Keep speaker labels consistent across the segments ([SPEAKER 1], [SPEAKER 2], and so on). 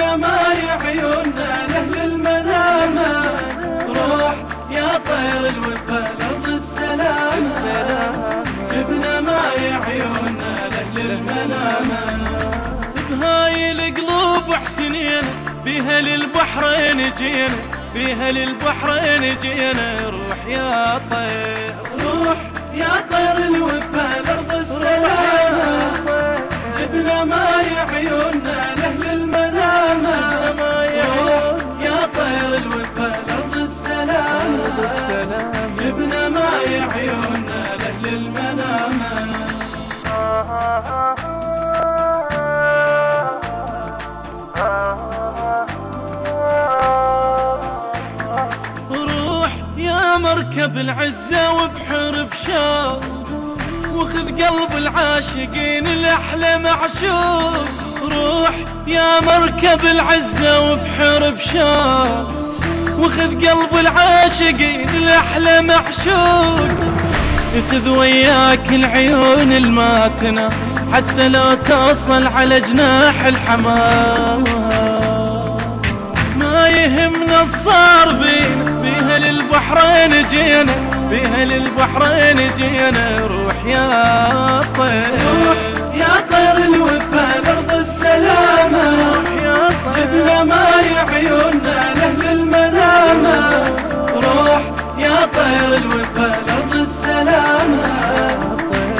[SPEAKER 1] عيوننا ما يا عيوننا لأهل المنامة روح يا طير الوفا لرض السلام. جبنا ما يا عيوننا لأهل المنامة
[SPEAKER 2] بهاي القلوب احتنينا بها للبحرين جينا بها للبحرين جينا. روح يا طير
[SPEAKER 1] روح يا طير الوفا
[SPEAKER 2] مركب العزة وبحر بشوق وخذ قلب العاشقين الأحلى معشوق. روح يا مركب العزة وبحر بشوق وخذ قلب العاشقين الأحلى معشوق. خذ وياك العيون الماتنة حتى لو توصل على جناح الحمام. ما يهمنا الصار بينا للبحرين جينا بيها للبحرين جينا. روح يا طير.
[SPEAKER 1] يا طير الوفا لأرض السلامة.
[SPEAKER 2] يا طير.
[SPEAKER 1] جبنا ماي عيوننا لأهل المنامة. روح يا طير الوفا لأرض السلامة.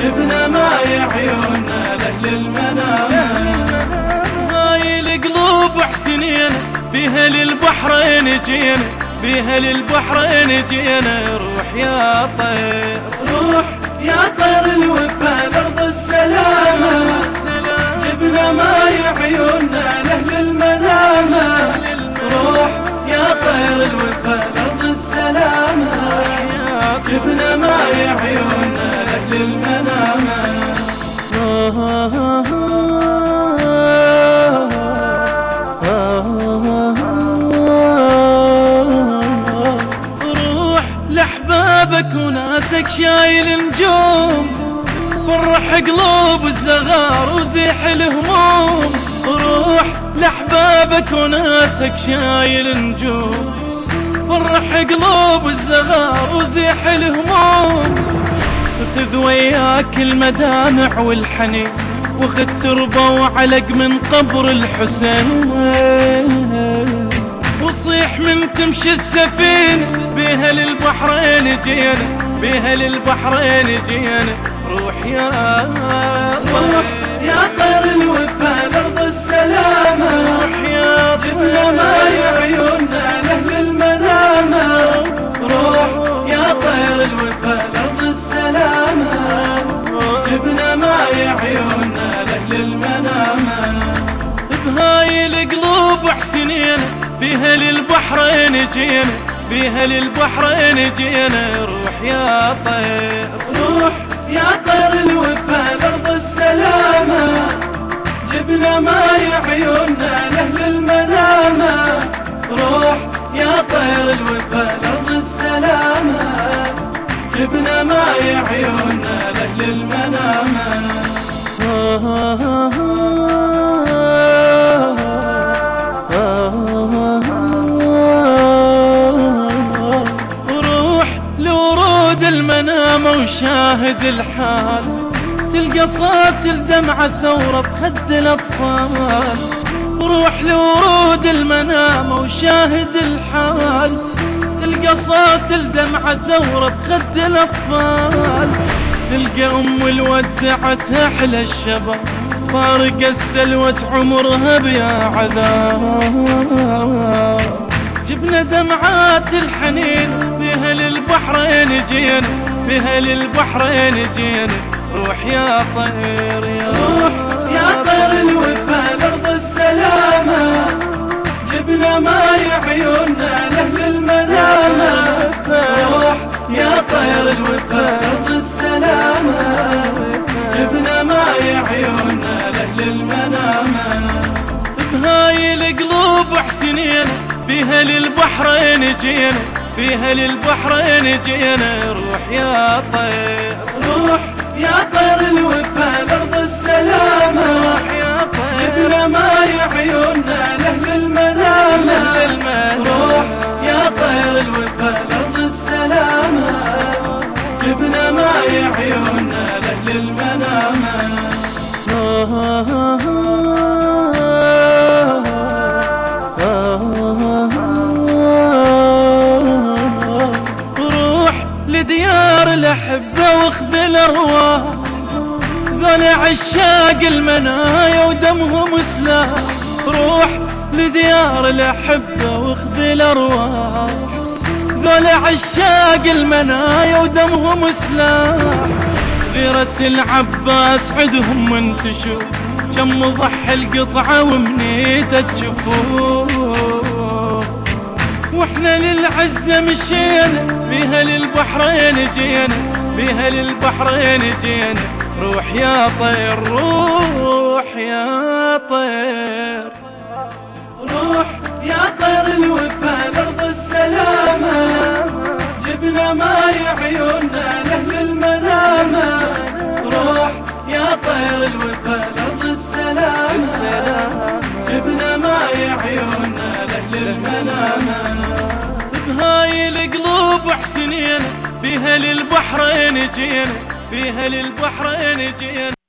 [SPEAKER 1] جبنا ماي عيوننا لأهل المنامة.
[SPEAKER 2] هاي القلوب احتنينا بيها للبحرين جينا. بيها للبحرين جينا روح يا طير.
[SPEAKER 1] روح يا طير الوفا لأرض السلامة. جبنا ماي عيوننا لأهل المنامة. روح يا طير الوفا لأرض السلامة. جبنا ماي عيوننا لأهل المنامة.
[SPEAKER 2] وناسك شايل نجوم فرح قلوب الزغار وزيح الهموم. روح لأحبابك وناسك شايل نجوم فرح قلوب الزغار وزيح الهموم. خذ وياك المدامع والحنين وخذ تربة وعلق من قبر الحسين. وصيح من تمشي السفينة بيها للبحرين جينا. بيها للبحرين جينا روح يا
[SPEAKER 1] روح يا طير الوفا لأرض السلامة.
[SPEAKER 2] روح يا
[SPEAKER 1] جبنا ماي عيوننا لأهل المنامة. روح يا طير الوفا لأرض السلامة. جبنا ماي عيوننا لأهل المنامة.
[SPEAKER 2] بهاي القلوب احتنينا بيها للبحرين جينا بيها للبحرين جينا روح يا طير.
[SPEAKER 1] روح يا طير الوفا لأرض السلامة. جبنا ماي عيوننا لأهل المنامة. روح يا طير الوفا لأرض السلامة. جبنا ماي عيوننا لأهل المنامة.
[SPEAKER 2] وشاهد الحال تلقى صوت الدمعة ثورة بخد الأطفال. روح لورود المنام وشاهد الحال تلقى صوت الدمعة ثورة بخد الأطفال. تلقى أم الودعت أحلى الشباب فارق السلوة عمرها بيا عذاب. جبنا دمعات الحنين بها للبحرين جينا بها للبحرين جينا. روح يا طير يا
[SPEAKER 1] روح يا طير الوفا لأرض السلامة. جبنا ماي عيوننا لأهل المنامة. روح يا طير الوفا لأرض السلامة. جبنا ماي عيوننا لأهل المنامة.
[SPEAKER 2] بهاي القلوب احتنينا بها للبحرين جينا. فيها للبحرين جينا روح يا طير.
[SPEAKER 1] روح يا طير الوفا لارض السلامة.
[SPEAKER 2] روح يا طير.
[SPEAKER 1] جبنا ما يعيوننا لأهل المنامة. روح يا طير الوفا لارض السلامة.
[SPEAKER 2] جبنا ما يعيوننا لأهل المنامة. آه، آه، آه، الأرواح ذول عشاق المنايا ودمهم سلاح روح لديار الأحبة واخذ الأرواح. ذول عشاق المنايا ودمهم سلاح غيرة العباس عدهم وانتشوا كم ضحي القطعة ومنيدة تشوفوه وإحنا للعزة مشينا بيها للبحرين جينا. بيها للبحرين جينا روح يا طير روح يا طير.
[SPEAKER 1] روح يا طير الوفا لأرض السلامة. جبنا ماي عيوننا لأهل المنامة. روح يا طير الوفا لأرض السلامة.
[SPEAKER 2] بيها للبحرين جينا بيها للبحرين جينا